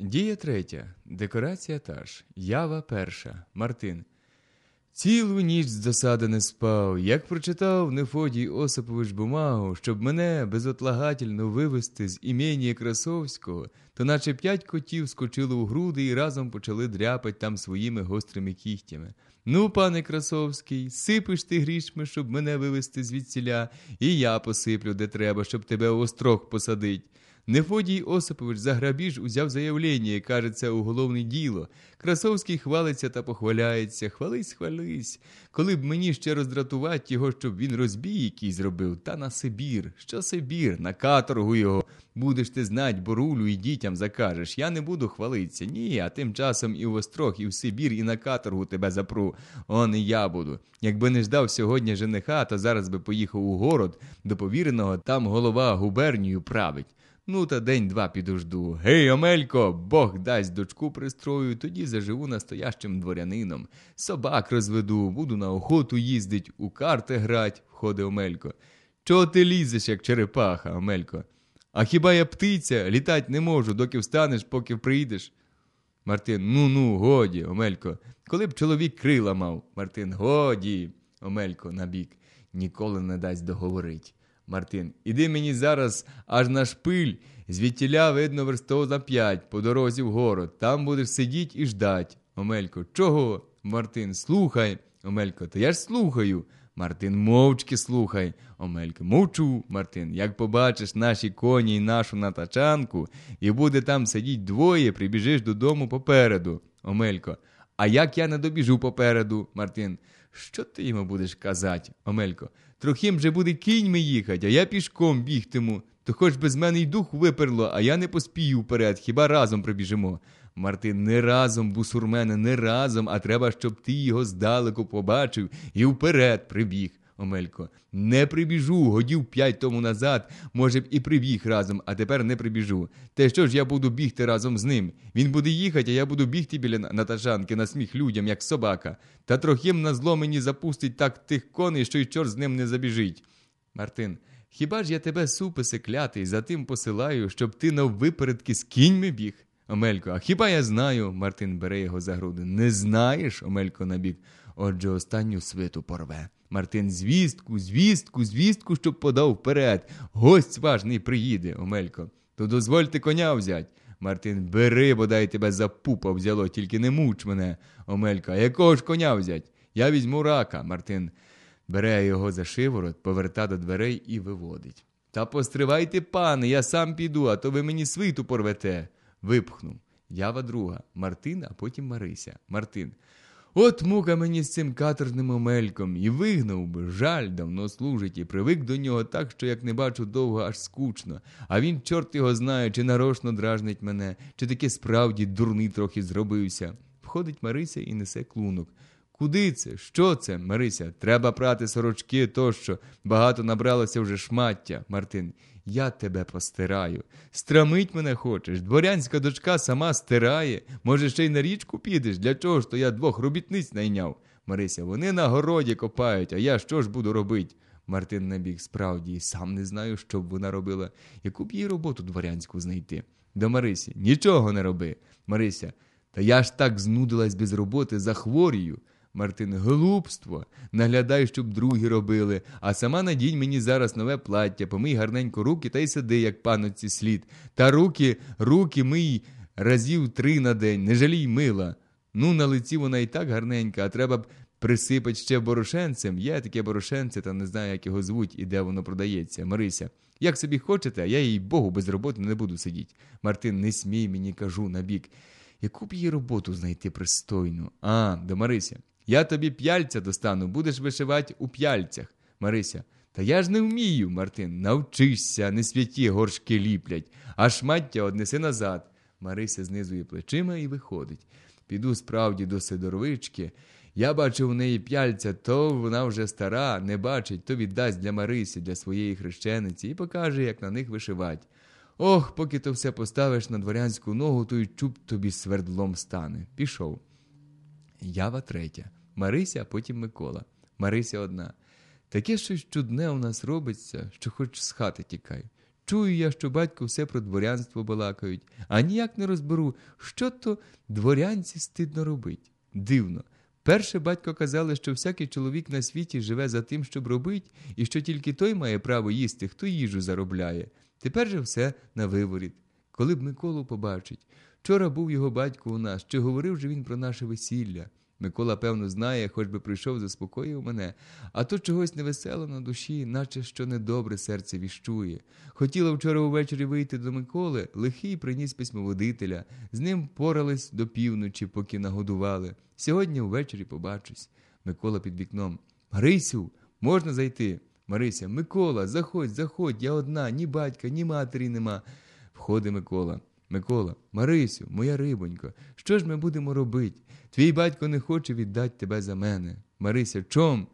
Дія третя. Декорація та ж. Ява перша. Мартин. Цілу ніч з досади не спав, як прочитав Нефодій Осипович бумагу, щоб мене безотлагательно вивезти з імені Красовського, то наче п'ять котів скочило у груди і разом почали дряпать там своїми гострими кігтями. Ну, пане Красовський, сипиш ти грішми, щоб мене вивезти звідсіля, і я посиплю, де треба, щоб тебе острог посадить. Нефодій Осипович за грабіж узяв заявлення і каже, це уголовне діло. Красовський хвалиться та похваляється. Хвались, хвались. Коли б мені ще роздратувати його, щоб він розбій який зробив, та на Сибір. Що Сибір? На каторгу його. Будеш ти знать, борулю і дітям закажеш. Я не буду хвалитися. Ні, а тим часом і в Острог, і в Сибір, і на каторгу тебе запру. Он і я буду. Якби не ждав сьогодні жениха, то зараз би поїхав у город до повіреного, там голова губернію править. Ну, та день-два підожду. Гей, Омелько, Бог дасть дочку пристрою, тоді заживу настоящим дворянином. Собак розведу, буду на охоту їздить, у карти грать, входить Омелько. Чого ти лізеш, як черепаха, Омелько? А хіба я птиця, літать не можу, доки встанеш, поки прийдеш. Мартин, ну ну, годі, Омелько. Коли б чоловік крила мав. Мартин, годі, Омелько, набік. Ніколи не дасть договорить. Мартин, іди мені зараз аж на шпиль, звідтіля видно версто за п'ять, по дорозі в город. Там будеш сидіть і ждать. Омелько, чого? Мартин, слухай. Омелько, та я ж слухаю. Мартин, мовчки слухай. Омелько, мовчу, Мартин. Як побачиш наші коні і нашу натачанку, і буде там сидіть двоє, прибіжиш додому попереду. Омелько, а як я не добіжу попереду, Мартин? Що ти йому будеш казати, Омелько? Трохим же буде кіньми їхать, а я пішком бігтиму. То хоч без мене й дух виперло, а я не поспію вперед, хіба разом прибіжимо. Мартин, не разом, бусурмене, не разом, а треба, щоб ти його здалеку побачив і вперед прибіг. Омелько, не прибіжу, годів п'ять тому назад, може б і прибіг разом, а тепер не прибіжу. Те що ж я буду бігти разом з ним? Він буде їхати, а я буду бігти біля натажанки на сміх людям, як собака. Та трохим на зло мені запустить так тих коней, що й чорт з ним не забіжить. Мартин, хіба ж я тебе суписи клятий, за тим посилаю, щоб ти наввипередки з кіньми біг? Омелько, а хіба я знаю? Мартин бере його за груди. Не знаєш, Омелько набік. Отже, останню свиту порве. Мартин, звістку, звістку, звістку, щоб подав вперед. Гость важний приїде, Омелько. То дозвольте коня взять. Мартин, бери, бодай тебе за пупа взяло, тільки не муч мене. Омелька, якого ж коня взять? Я візьму рака. Мартин бере його за шиворот, поверта до дверей і виводить. Та постривайте, пане, я сам піду, а то ви мені свиту порвете. Випхнув. Ява друга. Мартин, а потім Марися. Мартин. От мука мені з цим каторжним омельком, і вигнав би, жаль, давно служить, і привик до нього так, що як не бачу довго, аж скучно. А він, чорт його знає, чи нарочно дражнить мене, чи таки справді дурний трохи зробився. Входить Марися і несе клунок. Куди це? Що це, Марися? Треба прати сорочки тощо. Багато набралося вже шмаття, Мартин. Я тебе постираю. Страмить мене хочеш. Дворянська дочка сама стирає. Може, ще й на річку підеш? Для чого ж то я двох робітниць найняв? Марися, вони на городі копають, а я що ж буду робити? Мартин набіг справді, сам не знаю, що б вона робила. Яку б їй роботу дворянську знайти? До Марисі, нічого не роби. Марися, та я ж так знудилась без роботи, захворію. Мартин, глупство. Наглядай, щоб другі робили, а сама надінь мені зараз нове плаття, помий гарненько руки та й сиди, як паноці слід. Та руки, руки мий разів три на день, не жалій мила. Ну, на лиці вона і так гарненька, а треба б присипати ще борошенцем. Є таке борошенце, та не знаю, як його звуть і де воно продається. Марися, як собі хочете, а я їй Богу без роботи не буду сидіти. Мартин, не смій мені, кажу, набік. Яку б їй роботу знайти пристойну? А, до Марися. Я тобі п'яльця достану, будеш вишивати у п'яльцях. Марися. Та я ж не вмію, Мартин. Навчишся, не святі горшки ліплять, а шмаття однеси назад. Марися знизує плечима і виходить. Піду справді до Сидоровички. Я бачу в неї п'яльця, то вона вже стара, не бачить, то віддасть для Марисі, для своєї хрещениці і покаже, як на них вишивать. Ох, поки то все поставиш на дворянську ногу, то й чуб тобі свердлом стане. Пішов. Ява третя. Марися, а потім Микола. Марися одна. Таке щось чудне у нас робиться, що хоч з хати тікай. Чую я, що батько все про дворянство балакають, а ніяк не розберу, що то дворянці стидно робить. Дивно. Перше батько казали, що всякий чоловік на світі живе за тим, щоб робить, і що тільки той має право їсти, хто їжу заробляє. Тепер же все на виворіт. Коли б Миколу побачить. Вчора був його батько у нас, чи говорив же він про наше весілля. Микола, певно, знає, хоч би прийшов, заспокоїв мене, а то чогось невесело на душі, наче що недобре серце віщує. Хотіла вчора увечері вийти до Миколи, лихий приніс письмоводителя. З ним порались до півночі, поки нагодували. Сьогодні ввечері побачусь. Микола під вікном. Марисю, можна зайти? Марися, Микола, заходь, заходь, я одна, ні батька, ні матері нема. Входить Микола. Микола, Марисю, моя рибонько, що ж ми будемо робити? Твій батько не хоче віддати тебе за мене. Марися, чом?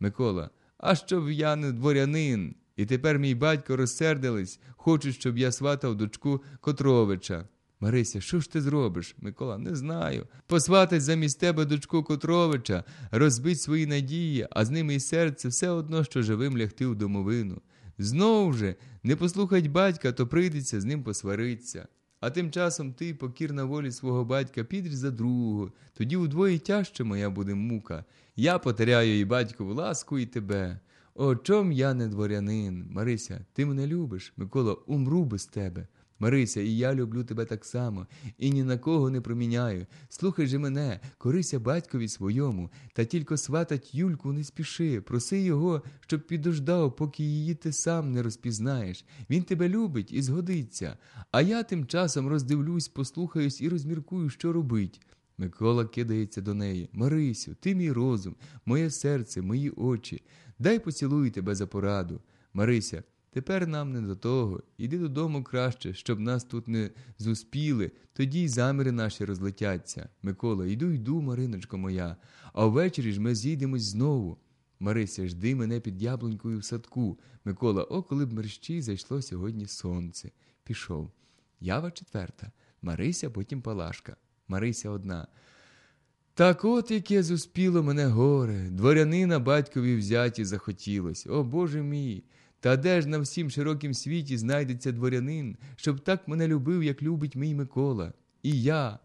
Микола, а щоб я не дворянин. І тепер мій батько розсердились, хочуть, щоб я сватав дочку Котровича. Марися, що ж ти зробиш? Микола, не знаю. Посватать замість тебе дочку Котровича, розбить свої надії, а з ними й серце все одно, що живим лягти в домовину. Знову же, не послухать батька, то прийдеться з ним посваритися. А тим часом ти, покірна волі свого батька, підеш за другого, тоді удвоє тяжче моя буде мука. Я потеряю і батькову ласку, і тебе. О, чом я не дворянин? Марися, ти мене любиш, Микола, умру без тебе. Марися, і я люблю тебе так само, і ні на кого не проміняю. Слухай же мене, корися батькові своєму, та тільки сватать Юльку не спіши, проси його, щоб підождав, поки її ти сам не розпізнаєш. Він тебе любить і згодиться. А я тим часом роздивлюсь, послухаюсь і розміркую, що робить. Микола кидається до неї. Марисю, ти мій розум, моє серце, мої очі. Дай поцілую тебе за пораду. Марися, Тепер нам не до того. Іди додому краще, щоб нас тут не зуспіли, тоді й заміри наші розлетяться. Микола, йду, йду, Мариночко моя, а ввечері ж ми зійдемось знову. Марися, жди мене під яблунькою в садку. Микола, о, коли б мерщій зайшло сьогодні сонце. Пішов. Ява четверта. Марися, потім Палашка. Марися одна. Так от яке зуспіло мене горе, дворянина батькові взяті захотілось. О Боже мій! Та де ж на всім широкім світі знайдеться дворянин, щоб так мене любив, як любить мій Микола. І я,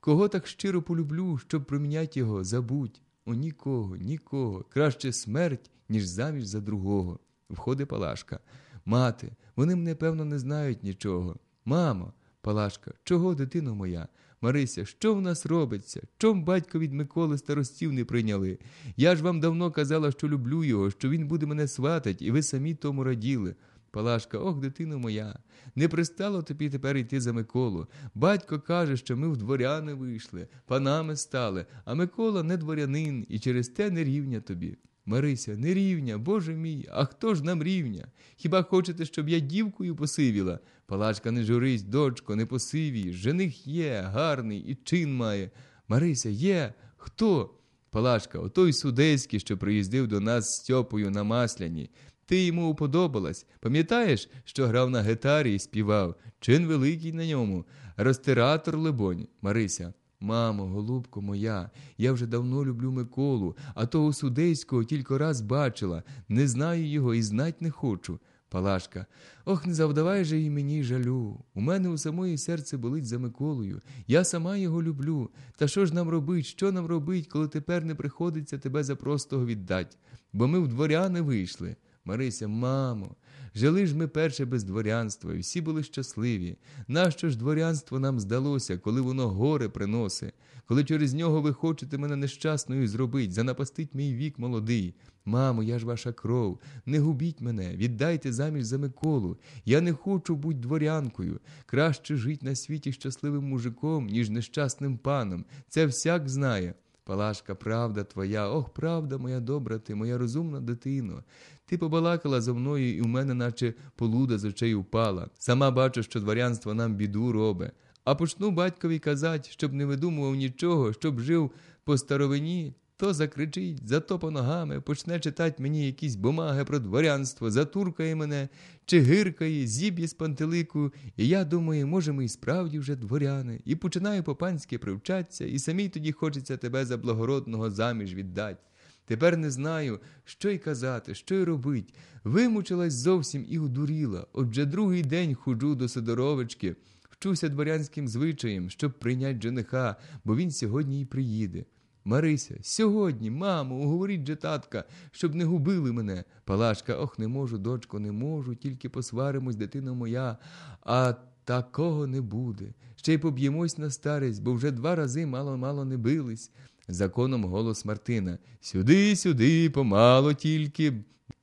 кого так щиро полюблю, щоб промінять його, забудь. О, нікого, нікого. Краще смерть, ніж заміж за другого. Входить Палашка. Мати, вони мене, певно, не знають нічого. Мамо, Палашка, чого, дитино моя? Марися, що в нас робиться? Чом батько від Миколи старостів не прийняли? Я ж вам давно казала, що люблю його, що він буде мене сватать, і ви самі тому раділи. Палашка, ох, дитино моя, не пристало тобі тепер йти за Миколу. Батько каже, що ми в дворяни вийшли, панами стали, а Микола не дворянин і через те не рівня тобі. Марися, не рівня, Боже мій, а хто ж нам рівня? Хіба хочете, щоб я дівкою посивіла? Палачка, не журись, дочко, не посивій. Жених є, гарний і чин має. Марися, є. Хто? Палашка, отой судейський, що приїздив до нас з Стьопою на масляні. Ти йому уподобалась. Пам'ятаєш, що грав на гітарі і співав? Чин великий на ньому. Ростиратор, либонь, Марися. Мамо, голубко моя, я вже давно люблю Миколу, а того судейського тільки раз бачила, не знаю його і знать не хочу. Палашка, ох, не завдавай же і мені жалю. У мене у самої серце болить за Миколою. Я сама його люблю. Та що ж нам робить, що нам робить, коли тепер не приходиться тебе за простого віддать? Бо ми в дворяни вийшли. Марися, мамо, жили ж ми перше без дворянства, і всі були щасливі. Нащо ж дворянство нам здалося, коли воно горе приносить, коли через нього ви хочете мене нещасною зробить, занапастить мій вік молодий. Мамо, я ж ваша кров, не губіть мене, віддайте заміж за Миколу. Я не хочу бути дворянкою. Краще жить на світі щасливим мужиком, ніж нещасним паном. Це всяк знає. Палашка, правда твоя, ох, правда моя добра ти, моя розумна дитино. Ти побалакала зо мною, і у мене, наче полуда з очей упала. Сама бачу, що дворянство нам біду робе. А почну батькові казати, щоб не видумував нічого, щоб жив по старовині, то закричить, затопа ногами, почне читати мені якісь бумаги про дворянство, затуркає мене, чи гиркає, зіб'є з пантелику, і я думаю, може, ми і справді вже дворяни, і починаю по-панськи привчатися, і самій тоді хочеться тебе за благородного заміж віддать. Тепер не знаю, що й казати, що й робить. Вимучилась зовсім і одуріла. Отже другий день ходжу до Сидоровички, вчуся дворянським звичаєм, щоб прийнять жениха, бо він сьогодні й приїде. Марися, сьогодні, мамо, уговоріть же татка, щоб не губили мене. Палашка, ох, не можу, дочко, не можу, тільки посваримось, дитина моя, а такого не буде. Ще й поб'ємось на старість, бо вже два рази мало-мало не бились. Законом голос Мартина. Сюди, сюди, помало тільки.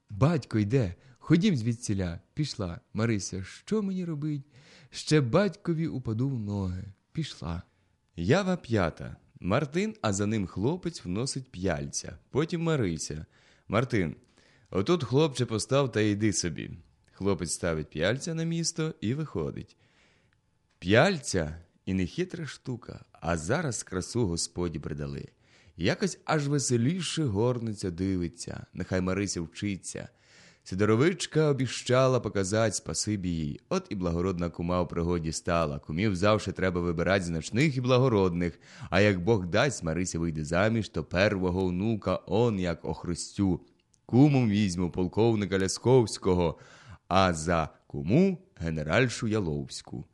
Батько йде. Ходім звідсіля. Пішла. Марися, що мені робить? Ще батькові упаду в ноги. Пішла. Ява п'ята. Мартин, а за ним хлопець вносить п'яльця. Потім Марися. Мартин. Отут хлопче постав та йди собі. Хлопець ставить п'яльця на місто і виходить. П'яльця і не хитра штука, а зараз красу господі придали. Якось аж веселіше горниця дивиться, нехай Марися вчиться. Сидоровичка обіщала показать спасибі їй. От і благородна кума у пригоді стала. Кумів завжди треба вибирати значних і благородних. А як Бог дасть, Марися вийде заміж, то первого онука он як охрестю. Кумом візьму полковника Лясковського, а за куму генеральшу Яловську.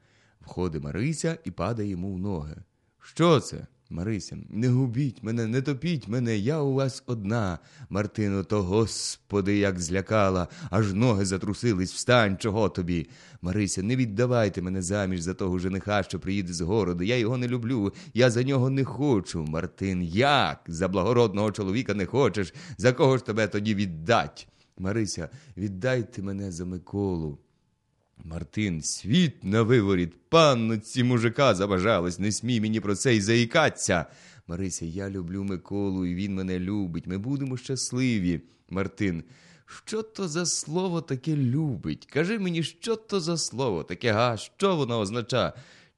Входить Марися і падає йому в ноги. Що це? Марися, не губіть мене, не топіть мене, я у вас одна. Мартино, то господи, як злякала, аж ноги затрусились, встань, чого тобі. Марися, не віддавайте мене заміж за того жениха, що приїде з городу. Я його не люблю, я за нього не хочу. Мартин, як? За благородного чоловіка не хочеш? За кого ж тебе тоді віддать? Марися, віддайте мене за Миколу. Мартин, світ на виворіт, панноці мужика забажалось, не смій мені про це й заїкаться. Марися, я люблю Миколу, і він мене любить. Ми будемо щасливі. Мартин, що то за слово таке любить? Кажи мені, що то за слово таке, га? Що воно означає?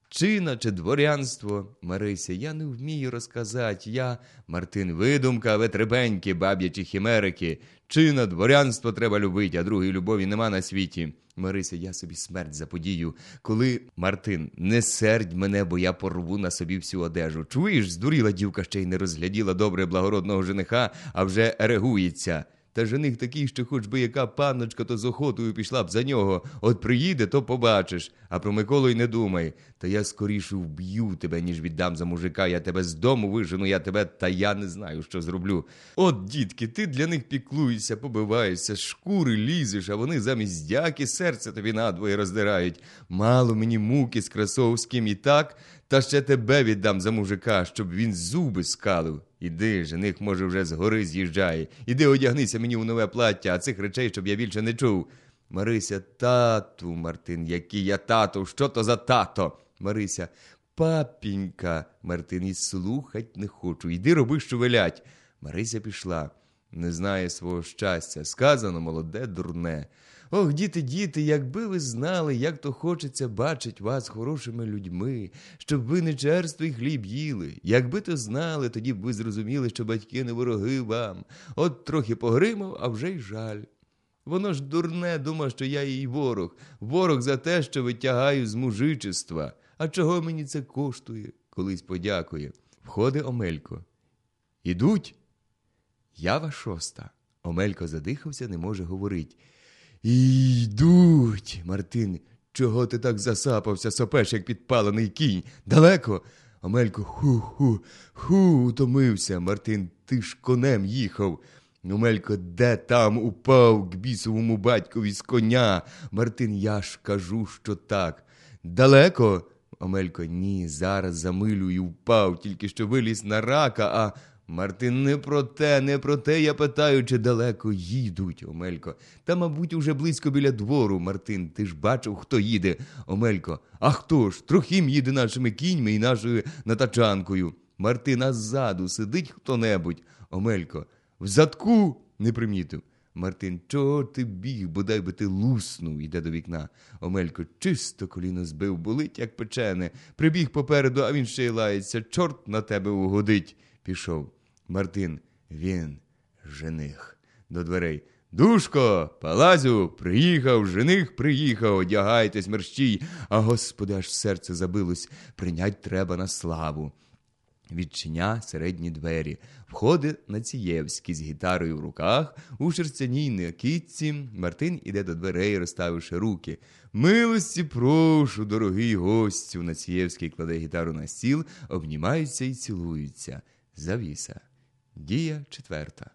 Чина чи дворянство? Марися, я не вмію розказати. Я, Мартин, видумка, витребеньки, баб'ячі хімерики. Чина, дворянство треба любити, а другої любові нема на світі. Марися, я собі смерть заподію. Коли Мартин, не сердь мене, бо я порву на собі всю одежу. Чуєш, здуріла дівка ще й не розгляділа добре благородного жениха, а вже ерегується. Та жених такий, що хоч би яка панночка, то з охотою пішла б за нього. От приїде, то побачиш. А про Миколу й не думай. Та я скоріше вб'ю тебе, ніж віддам за мужика. Я тебе з дому вижену, я тебе, та я не знаю, що зроблю. От, дітки, ти для них піклуєшся, побиваєшся, шкури лізеш, а вони замість дяки серце тобі надвоє роздирають. Мало мені муки з Красовським і так, та ще тебе віддам за мужика, щоб він зуби скалив. Іди, жених, може, вже з гори з'їжджає. Іди одягнися мені у нове плаття, а цих речей, щоб я більше не чув. Марися, тату, Мартин, який я тату, що то за тато? Марися, папінька, Мартин, і слухать не хочу. Іди роби, що велять. Марися пішла, не знає свого щастя. Сказано, молоде, дурне. Ох, діти, діти, якби ви знали, як то хочеться бачить вас хорошими людьми, щоб ви не черство й хліб їли. Якби то знали, тоді б ви зрозуміли, що батьки не вороги вам. От трохи погримав, а вже й жаль. Воно ж дурне, дума, що я їй ворог, ворог за те, що витягаю з мужичества. А чого мені це коштує? Колись подякує. Входить Омелько. Ідуть. Ява шоста. Омелько задихався, не може говорить. Йдуть. Мартин, чого ти так засапався, сопеш, як підпалений кінь? Далеко? Омелько, ху-ху, ху, утомився. Мартин, ти ж конем їхав. Омелько, де там упав к бісовому батькові з коня? Мартин, я ж кажу, що так. Далеко? Омелько, ні, зараз замилю і впав, тільки що виліз на рака, а. Мартин, не про те, не про те, я питаю, чи далеко їдуть, Омелько. Та, мабуть, уже близько біля двору, Мартин. Ти ж бачив, хто їде, Омелько. А хто ж? Трохим їде нашими кіньми і нашою натачанкою. Мартина ззаду сидить хто-небудь. Омелько. В задку не примітив. Мартин, чого ти біг, бодай би ти луснув, іде до вікна. Омелько чисто коліно збив, болить, як печене. Прибіг попереду, а він ще й лається. Чорт на тебе угодить. Пішов. Мартин, він жених. До дверей. Душко, палазю, приїхав, жених приїхав, одягайтесь, мерщій, а господи, аж серце забилось, прийнять треба на славу. Відчиня середні двері, входить Націєвський з гітарою в руках, у шерстяній накидці. Мартин іде до дверей, розставивши руки. Милості прошу, дорогий гостю. Націєвський кладе гітару на стіл, обнімаються і цілуються. Завіса. Дія четверта.